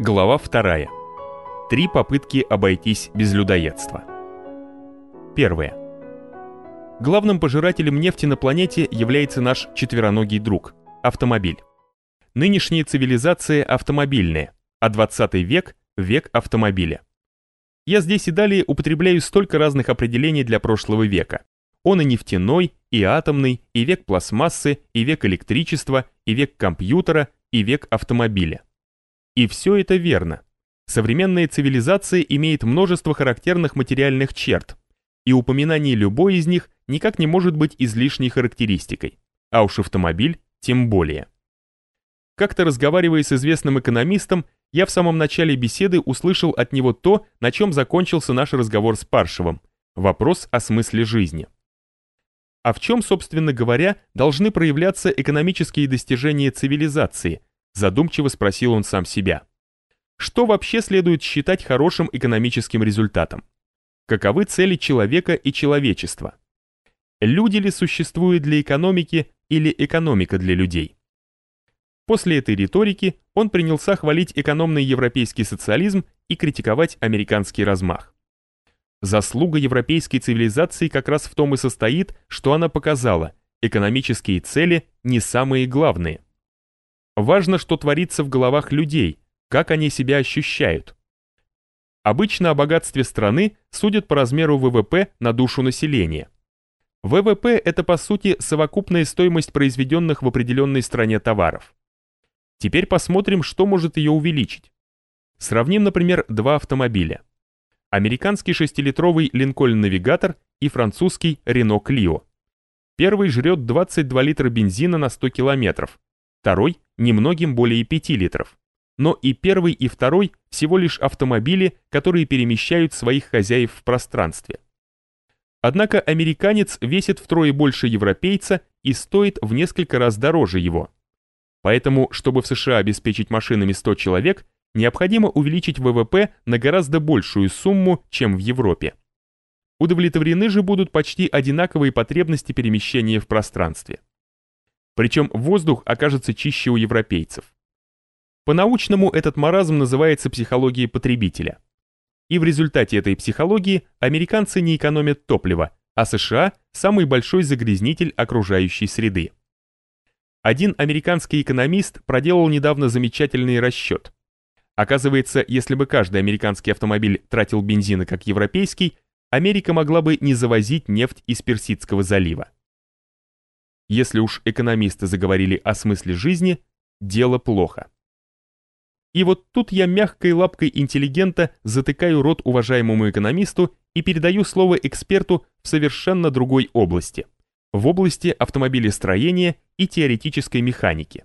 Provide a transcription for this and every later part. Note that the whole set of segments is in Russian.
Глава 2. Три попытки обойтись без людоедства. Первое. Главным пожирателем нефти на планете является наш четвероногий друг – автомобиль. Нынешняя цивилизация автомобильная, а 20 век – век автомобиля. Я здесь и далее употребляю столько разных определений для прошлого века. Он и нефтяной, и атомный, и век пластмассы, и век электричества, и век компьютера, и век автомобиля. И все это верно. Современная цивилизация имеет множество характерных материальных черт, и упоминание любой из них никак не может быть излишней характеристикой, а уж автомобиль тем более. Как-то разговаривая с известным экономистом, я в самом начале беседы услышал от него то, на чем закончился наш разговор с Паршевым – вопрос о смысле жизни. А в чем, собственно говоря, должны проявляться экономические достижения цивилизации – Задумчиво спросил он сам себя. Что вообще следует считать хорошим экономическим результатом? Каковы цели человека и человечества? Люди ли существуют для экономики или экономика для людей? После этой риторики он принялся хвалить экономный европейский социализм и критиковать американский размах. Заслуга европейской цивилизации как раз в том и состоит, что она показала, экономические цели не самые главные. Важно, что творится в головах людей, как они себя ощущают. Обычно о богатстве страны судят по размеру ВВП на душу населения. ВВП – это по сути совокупная стоимость произведенных в определенной стране товаров. Теперь посмотрим, что может ее увеличить. Сравним, например, два автомобиля. Американский шестилитровый Lincoln Navigator и французский Renault Clio. Первый жрет 22 литра бензина на 100 километров, второй немногим более 5 литров. Но и первый, и второй всего лишь автомобили, которые перемещают своих хозяев в пространстве. Однако американец весит втрое больше европейца и стоит в несколько раз дороже его. Поэтому, чтобы в США обеспечить машинами 100 человек, необходимо увеличить ВВП на гораздо большую сумму, чем в Европе. Удовлетворены же будут почти одинаковые потребности перемещения в пространстве. Причем воздух окажется чище у европейцев. По-научному этот маразм называется психологией потребителя. И в результате этой психологии американцы не экономят топлива, а США – самый большой загрязнитель окружающей среды. Один американский экономист проделал недавно замечательный расчет. Оказывается, если бы каждый американский автомобиль тратил бензина как европейский, Америка могла бы не завозить нефть из Персидского залива. Если уж экономисты заговорили о смысле жизни, дело плохо. И вот тут я мягкой лапкой интеллигента затыкаю рот уважаемому экономисту и передаю слово эксперту в совершенно другой области, в области автомобилестроения и теоретической механики.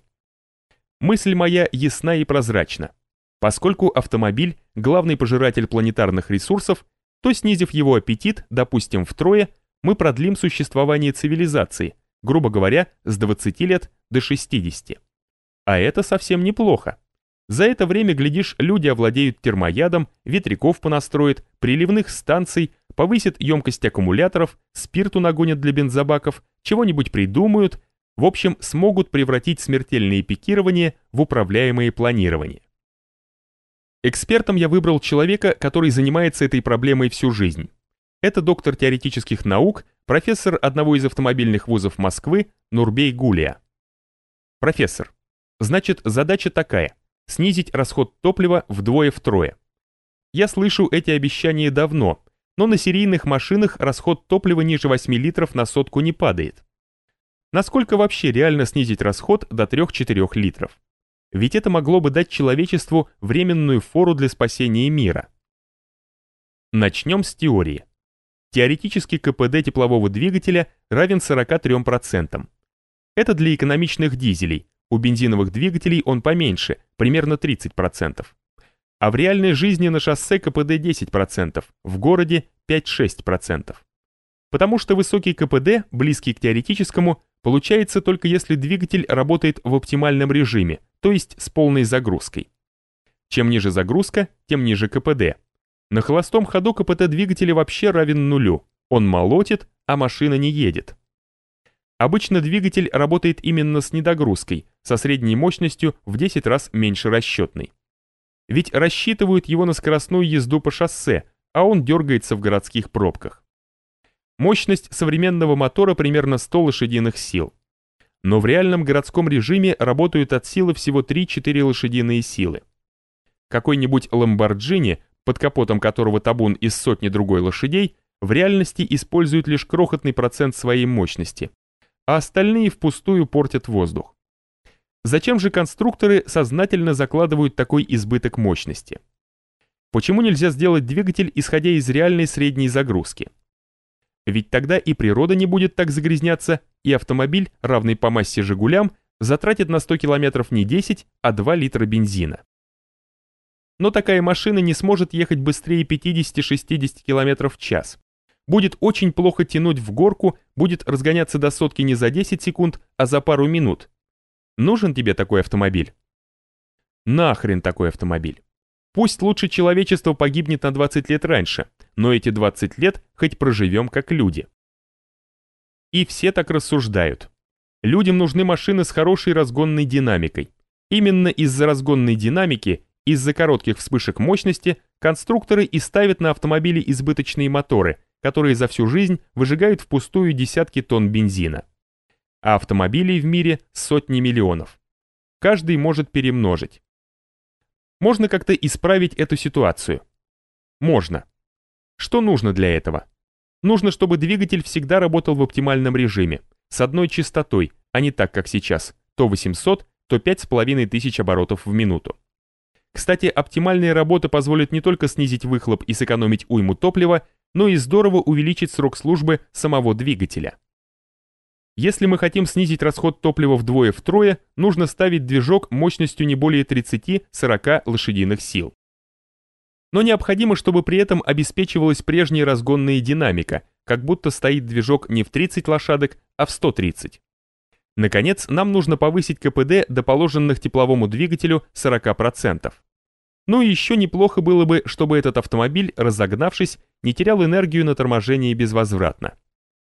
Мысль моя ясна и прозрачна. Поскольку автомобиль – главный пожиратель планетарных ресурсов, то снизив его аппетит, допустим, втрое, мы продлим существование цивилизации – грубо говоря, с 20 лет до 60. А это совсем неплохо. За это время, глядишь, люди овладеют термоядом, ветряков понастроят, приливных станций, повысят емкость аккумуляторов, спирту нагонят для бензобаков, чего-нибудь придумают, в общем, смогут превратить смертельные пикирования в управляемые планирование. Экспертом я выбрал человека, который занимается этой проблемой всю жизнь. Это доктор теоретических наук, профессор одного из автомобильных вузов Москвы Нурбей Гулия. Профессор, значит задача такая – снизить расход топлива вдвое-втрое. Я слышу эти обещания давно, но на серийных машинах расход топлива ниже 8 литров на сотку не падает. Насколько вообще реально снизить расход до 3-4 литров? Ведь это могло бы дать человечеству временную фору для спасения мира. Начнем с теории. Теоретически КПД теплового двигателя равен 43%. Это для экономичных дизелей, у бензиновых двигателей он поменьше, примерно 30%. А в реальной жизни на шоссе КПД 10%, в городе 5-6%. Потому что высокий КПД, близкий к теоретическому, получается только если двигатель работает в оптимальном режиме, то есть с полной загрузкой. Чем ниже загрузка, тем ниже КПД. На холостом ходу КПТ двигателя вообще равен нулю. Он молотит, а машина не едет. Обычно двигатель работает именно с недогрузкой, со средней мощностью в 10 раз меньше расчетной. Ведь рассчитывают его на скоростную езду по шоссе, а он дергается в городских пробках. Мощность современного мотора примерно 100 лошадиных сил. Но в реальном городском режиме работают от силы всего 3-4 лошадиные силы. Какой-нибудь Ламборджини, под капотом которого табун из сотни другой лошадей, в реальности использует лишь крохотный процент своей мощности, а остальные впустую портят воздух. Зачем же конструкторы сознательно закладывают такой избыток мощности? Почему нельзя сделать двигатель, исходя из реальной средней загрузки? Ведь тогда и природа не будет так загрязняться, и автомобиль, равный по массе «Жигулям», затратит на 100 километров не 10, а 2 литра бензина. Но такая машина не сможет ехать быстрее 50-60 км в час. Будет очень плохо тянуть в горку, будет разгоняться до сотки не за 10 секунд, а за пару минут. Нужен тебе такой автомобиль? Нахрен такой автомобиль. Пусть лучше человечество погибнет на 20 лет раньше, но эти 20 лет хоть проживем как люди. И все так рассуждают. Людям нужны машины с хорошей разгонной динамикой. Именно из-за разгонной динамики, из-за коротких вспышек мощности, конструкторы и ставят на автомобили избыточные моторы, которые за всю жизнь выжигают впустую десятки тонн бензина. А автомобилей в мире сотни миллионов. Каждый может перемножить. Можно как-то исправить эту ситуацию? Можно. Что нужно для этого? Нужно, чтобы двигатель всегда работал в оптимальном режиме, с одной частотой, а не так, как сейчас, то 800, то 5500 оборотов в минуту. Кстати, оптимальная работа позволит не только снизить выхлоп и сэкономить уйму топлива, но и здорово увеличить срок службы самого двигателя. Если мы хотим снизить расход топлива вдвое-втрое, нужно ставить движок мощностью не более 30-40 лошадиных сил. Но необходимо, чтобы при этом обеспечивалась прежняя разгонная динамика, как будто стоит движок не в 30 лошадок, а в 130. Наконец, нам нужно повысить КПД до положенных тепловому двигателю 40%. Ну и еще неплохо было бы, чтобы этот автомобиль, разогнавшись, не терял энергию на торможении безвозвратно.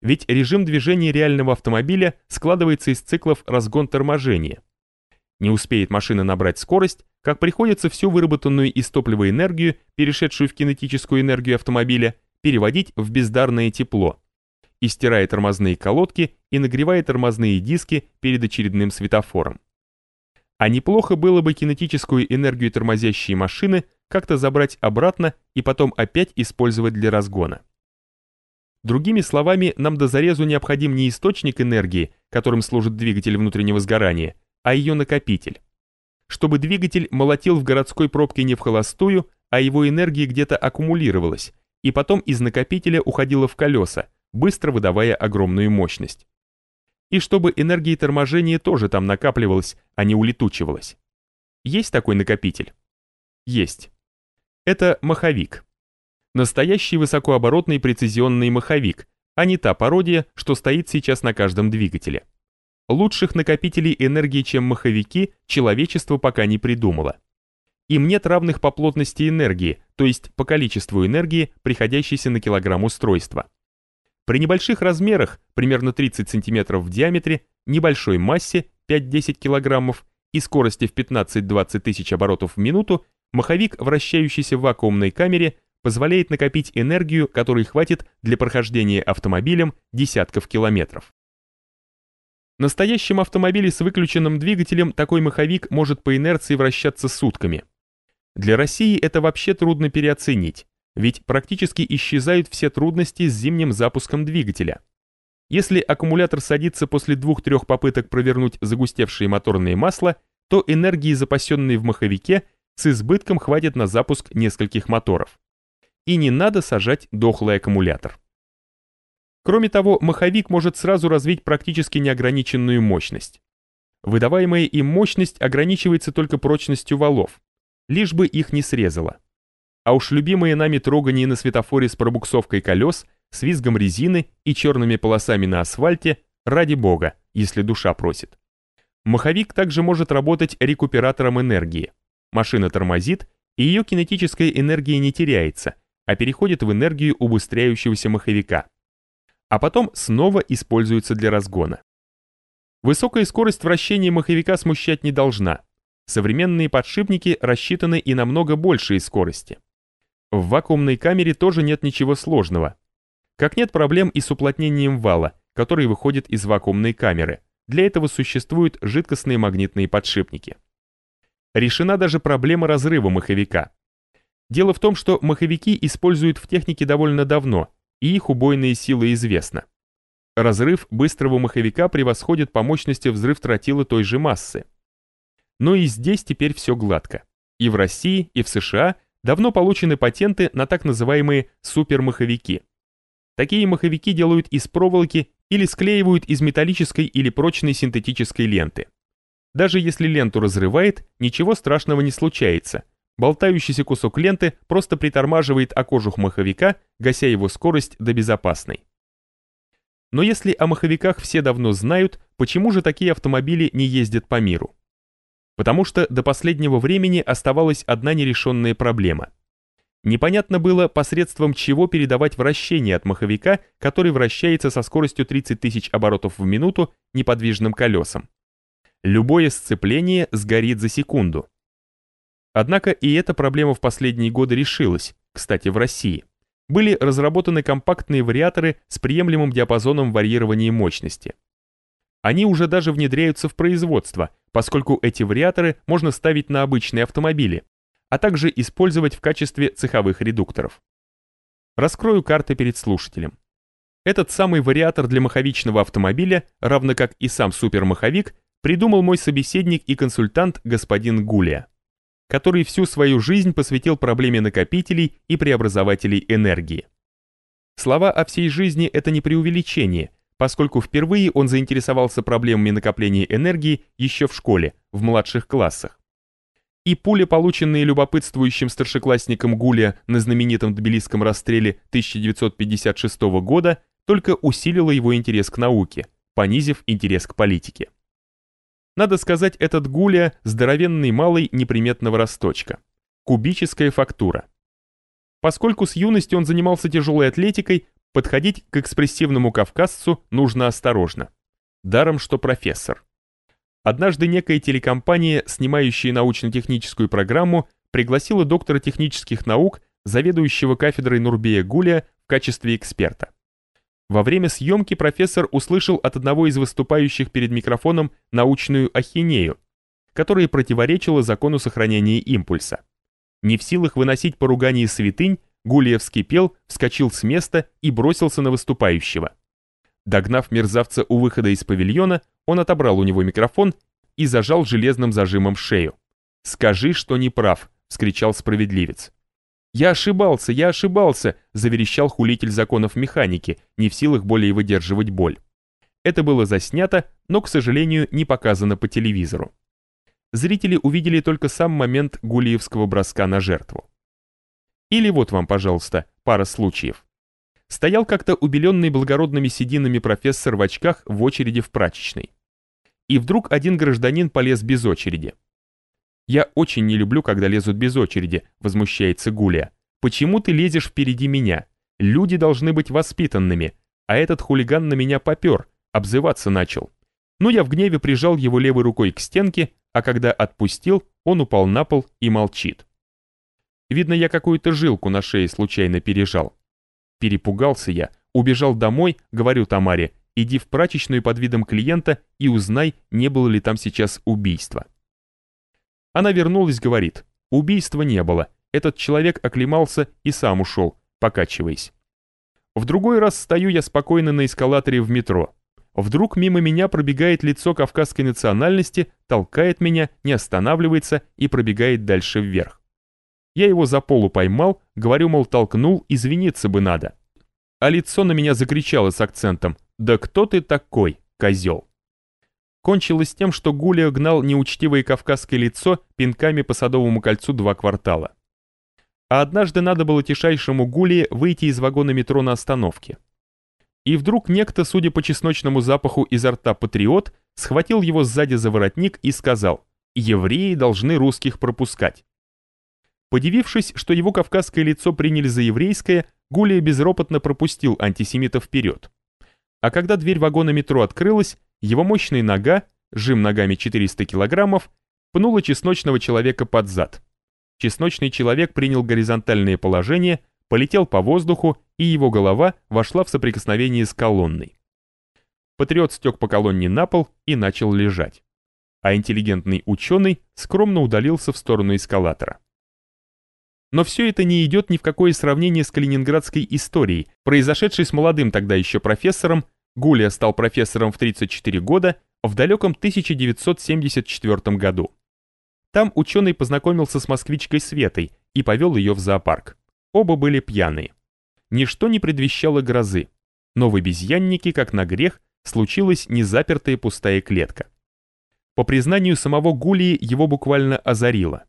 Ведь режим движения реального автомобиля складывается из циклов разгон-торможение. Не успеет машина набрать скорость, как приходится всю выработанную из топлива энергию, перешедшую в кинетическую энергию автомобиля, переводить в бездарное тепло, и стирая тормозные колодки и нагревая тормозные диски перед очередным светофором. А неплохо было бы кинетическую энергию тормозящей машины как-то забрать обратно и потом опять использовать для разгона. Другими словами, нам до зарезу необходим не источник энергии, которым служит двигатель внутреннего сгорания, а ее накопитель. Чтобы двигатель молотил в городской пробке не в холостую, а его энергия где-то аккумулировалась, и потом из накопителя уходила в колеса, быстро выдавая огромную мощность. И чтобы энергия торможения тоже там накапливалась, а не улетучивалась. Есть такой накопитель? Есть. Это маховик. Настоящий высокооборотный прецизионный маховик, а не та пародия, что стоит сейчас на каждом двигателе. Лучших накопителей энергии, чем маховики, человечество пока не придумало. Им нет равных по плотности энергии, то есть по количеству энергии, приходящейся на килограмм устройства. При небольших размерах, примерно 30 см в диаметре, небольшой массе 5-10 кг и скорости в 15-20 тысяч оборотов в минуту, маховик, вращающийся в вакуумной камере, позволяет накопить энергию, которой хватит для прохождения автомобилем десятков километров. В настоящем автомобиле с выключенным двигателем такой маховик может по инерции вращаться сутками. Для России это вообще трудно переоценить, ведь практически исчезают все трудности с зимним запуском двигателя. Если аккумулятор садится после двух-трех попыток провернуть загустевшее моторное масло, то энергии, запасенной в маховике, с избытком хватит на запуск нескольких моторов и не надо сажать дохлый аккумулятор. Кроме того, маховик может сразу развить практически неограниченную мощность. Выдаваемая им мощность ограничивается только прочностью валов, лишь бы их не срезало. А уж любимые нами трогания на светофоре с пробуксовкой колес, с визгом резины и черными полосами на асфальте, ради бога, если душа просит. Маховик также может работать рекуператором энергии. Машина тормозит, и ее кинетическая энергия не теряется, а переходит в энергию убыстряющегося маховика. А потом снова используется для разгона. Высокая скорость вращения маховика смущать не должна. современные подшипники рассчитаны и на много большие скорости. В вакуумной камере тоже нет ничего сложного. Как нет проблем и с уплотнением вала, который выходит из вакуумной камеры. Для этого существуют жидкостные магнитные подшипники. Решена даже проблема разрыва маховика. Дело в том, что маховики используют в технике довольно давно, и их убойные силы известны. Разрыв быстрого маховика превосходит по мощности взрыв тротила той же массы. Но и здесь теперь все гладко. И в России, и в США давно получены патенты на так называемые супермаховики. Такие маховики делают из проволоки или склеивают из металлической или прочной синтетической ленты. Даже если ленту разрывает, ничего страшного не случается. Болтающийся кусок ленты просто притормаживает окожух маховика, гася его скорость до безопасной. Но если о маховиках все давно знают, почему же такие автомобили не ездят по миру? Потому что до последнего времени оставалась одна нерешенная проблема. Непонятно было, посредством чего передавать вращение от маховика, который вращается со скоростью 30 тысяч оборотов в минуту неподвижным колесом. Любое сцепление сгорит за секунду. Однако и эта проблема в последние годы решилась, кстати, в России были разработаны компактные вариаторы с приемлемым диапазоном варьирования мощности. Они уже даже внедряются в производство, поскольку эти вариаторы можно ставить на обычные автомобили, а также использовать в качестве цеховых редукторов. Раскрою карты перед слушателем. Этот самый вариатор для маховичного автомобиля, равно как и сам супермаховик, придумал мой собеседник и консультант господин Гулия который всю свою жизнь посвятил проблеме накопителей и преобразователей энергии. Слова о всей жизни – это не преувеличение, поскольку впервые он заинтересовался проблемами накопления энергии еще в школе, в младших классах. И пули, полученные любопытствующим старшеклассником Гуля на знаменитом тбилисском расстреле 1956 года, только усилила его интерес к науке, понизив интерес к политике. Надо сказать, этот гуля – здоровенный малый неприметного росточка. Кубическая фактура. Поскольку с юности он занимался тяжелой атлетикой, подходить к экспрессивному кавказцу нужно осторожно. Даром, что профессор. Однажды некая телекомпания, снимающая научно-техническую программу, пригласила доктора технических наук, заведующего кафедрой Нурбея Гуля, в качестве эксперта. Во время съемки профессор услышал от одного из выступающих перед микрофоном научную ахинею, которая противоречила закону сохранения импульса. Не в силах выносить поругание святынь, Гулиев вскипел, вскочил с места и бросился на выступающего. Догнав мерзавца у выхода из павильона, он отобрал у него микрофон и зажал железным зажимом шею. «Скажи, что не прав», — вскричал справедливец. «Я ошибался, я ошибался!» – заверещал хулитель законов механики, не в силах более выдерживать боль. Это было заснято, но, к сожалению, не показано по телевизору. Зрители увидели только сам момент гулиевского броска на жертву. Или вот вам, пожалуйста, пара случаев. Стоял как-то убеленный благородными сединами профессор в очках в очереди в прачечной. И вдруг один гражданин полез без очереди. «Я очень не люблю, когда лезут без очереди», — возмущается Гуля. «Почему ты лезешь впереди меня? Люди должны быть воспитанными, а этот хулиган на меня попер, обзываться начал. Но я в гневе прижал его левой рукой к стенке, а когда отпустил, он упал на пол и молчит. Видно, я какую-то жилку на шее случайно пережал. Перепугался я, убежал домой, говорю Тамаре, иди в прачечную под видом клиента и узнай, не было ли там сейчас убийства. Она вернулась, говорит, убийства не было, этот человек оклемался и сам ушел, покачиваясь. В другой раз стою я спокойно на эскалаторе в метро. Вдруг мимо меня пробегает лицо кавказской национальности, толкает меня, не останавливается и пробегает дальше вверх. Я его за полу поймал, говорю, мол, толкнул, извиниться бы надо. А лицо на меня закричало с акцентом «Да кто ты такой, козел?» кончилось тем, что Гулия гнал неучтивое кавказское лицо пинками по Садовому кольцу два квартала. А однажды надо было тишайшему Гулии выйти из вагона метро на остановке. И вдруг некто, судя по чесночному запаху изо рта патриот, схватил его сзади за воротник и сказал «Евреи должны русских пропускать». Подивившись, что его кавказское лицо приняли за еврейское, Гулия безропотно пропустил антисемита вперед. А когда дверь вагона метро открылась, его мощная нога, жим ногами 400 килограммов, пнула чесночного человека под зад. Чесночный человек принял горизонтальное положение, полетел по воздуху, и его голова вошла в соприкосновение с колонной. Патриот стек по колонне на пол и начал лежать. А интеллигентный ученый скромно удалился в сторону эскалатора. Но все это не идет ни в какое сравнение с калининградской историей, произошедшей с молодым тогда еще профессором, Гулия стал профессором в 34 года, в далеком 1974 году. Там ученый познакомился с москвичкой Светой и повел ее в зоопарк. Оба были пьяные. Ничто не предвещало грозы, но в обезьяннике, как на грех, случилась незапертая пустая клетка. По признанию самого Гулии его буквально озарило.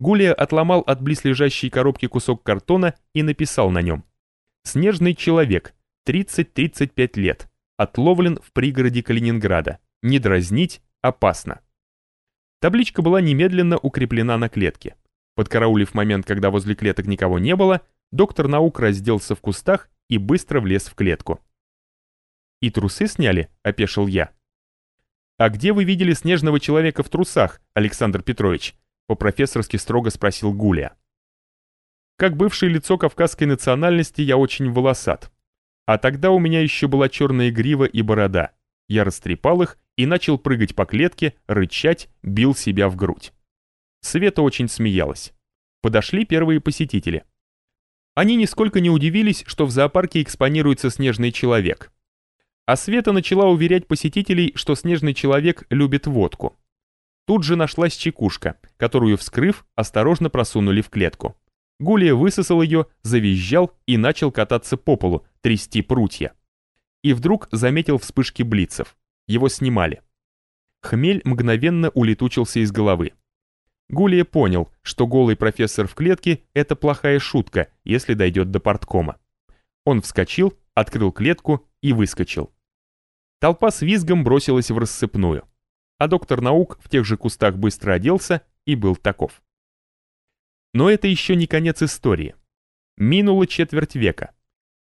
Гулия отломал от близлежащей коробки кусок картона и написал на нем «Снежный человек, 30-35 лет, отловлен в пригороде Калининграда, не дразнить, опасно». Табличка была немедленно укреплена на клетке. Подкараулив момент, когда возле клеток никого не было, доктор наук разделся в кустах и быстро влез в клетку. «И трусы сняли?» – опешил я. «А где вы видели снежного человека в трусах, Александр Петрович?» – по-профессорски строго спросил Гуля. Как бывшее лицо кавказской национальности я очень волосат. А тогда у меня еще была черная грива и борода. Я растрепал их и начал прыгать по клетке, рычать, бил себя в грудь. Света очень смеялась. Подошли первые посетители. Они нисколько не удивились, что в зоопарке экспонируется снежный человек. А Света начала уверять посетителей, что снежный человек любит водку. Тут же нашлась чекушка, которую, вскрыв, осторожно просунули в клетку. Гулия высосал ее, завизжал и начал кататься по полу, трясти прутья. И вдруг заметил вспышки блицев. Его снимали. Хмель мгновенно улетучился из головы. Гулия понял, что голый профессор в клетке – это плохая шутка, если дойдет до порткома. Он вскочил, открыл клетку и выскочил. Толпа с визгом бросилась в рассыпную. А доктор наук в тех же кустах быстро оделся и был таков. Но это еще не конец истории. Минуло четверть века.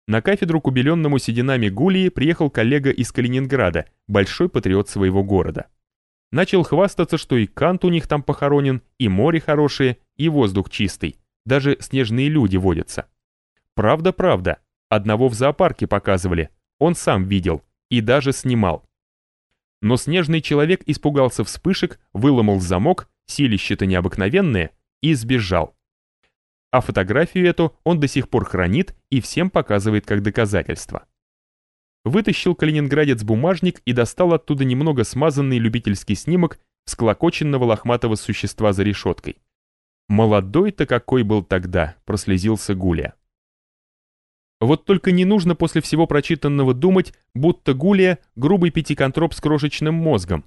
На кафедру к убеленному сединами Гулии приехал коллега из Калининграда, большой патриот своего города. Начал хвастаться, что и Кант у них там похоронен, и море хорошее, и воздух чистый, даже снежные люди водятся. Правда-правда, одного в зоопарке показывали, он сам видел, и даже снимал. Но снежный человек испугался вспышек, выломал замок, силище-то необыкновенное, и сбежал. А фотографию эту он до сих пор хранит и всем показывает как доказательство. Вытащил калининградец бумажник и достал оттуда немного смазанный любительский снимок склокоченного лохматого существа за решеткой. «Молодой-то какой был тогда!» – прослезился Гуля. Вот только не нужно после всего прочитанного думать, будто Гулия – грубый пятиконтроп с крошечным мозгом.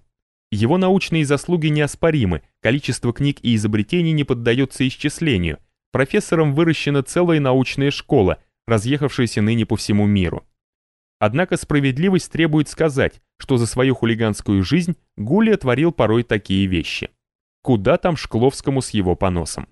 Его научные заслуги неоспоримы, количество книг и изобретений не поддается исчислению. Профессором выращена целая научная школа, разъехавшаяся ныне по всему миру. Однако справедливость требует сказать, что за свою хулиганскую жизнь Гулия творил порой такие вещи. Куда там Шкловскому с его поносом?